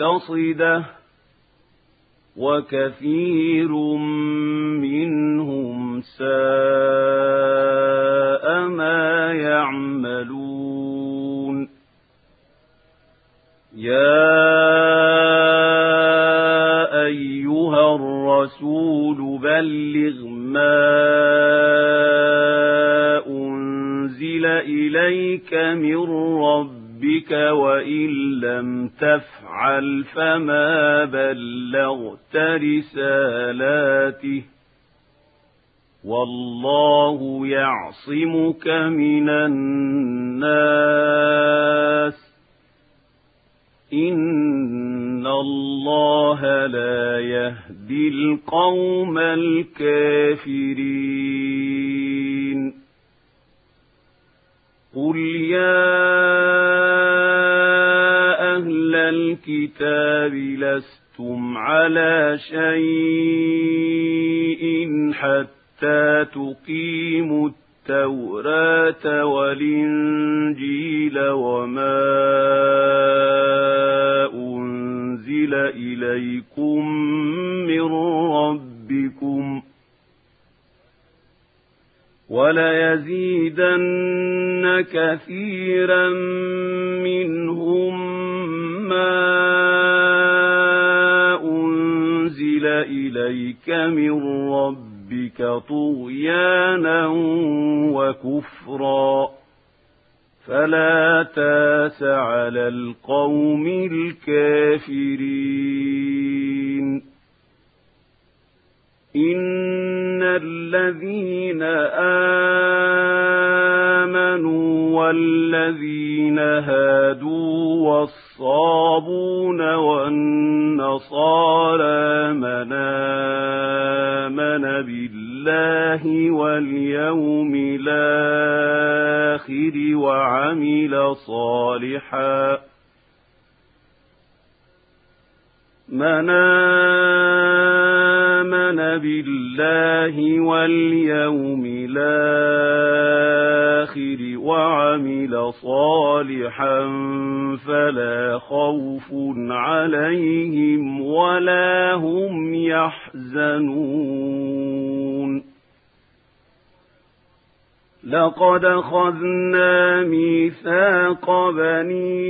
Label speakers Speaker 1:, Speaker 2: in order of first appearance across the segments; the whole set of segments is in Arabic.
Speaker 1: مقتصدة وكثير منهم ساء ما يعملون. يا أيها الرسول بلغ ما أنزل إليك من ربك وإن لم تفعل فما بلغت رسالاته. والله يعصمك من الناس. إن الله لا يهدي القوم الكافرين. قل يا الكتاب لستم على شيء حتى تقيموا التوراة والإنجيل وما أنزل إليكم من ربكم وليزيدن كثيرا منهم ما أنزل إليك من ربك طغيانا وكفرا. فلا تأس على القوم الكافرين. إن الذين آمنوا والذين هادوا والصابون والنصارى من آمن بالله واليوم الآخر وعمل صالحا من آمن بالله واليوم الآخر وعمل صالحا فلا خوف عليهم ولا هم يحزنون لقد خذنا ميثاق بني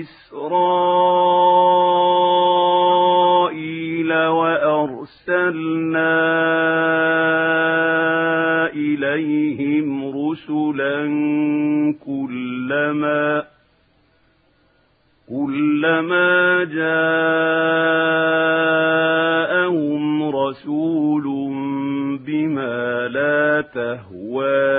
Speaker 1: إسرائيل وأرسلنا إليهم رسلا كلما كلما جاءهم رسول بما لا تهوى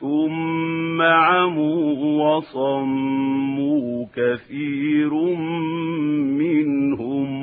Speaker 1: ثم عموا وصموا كثير منهم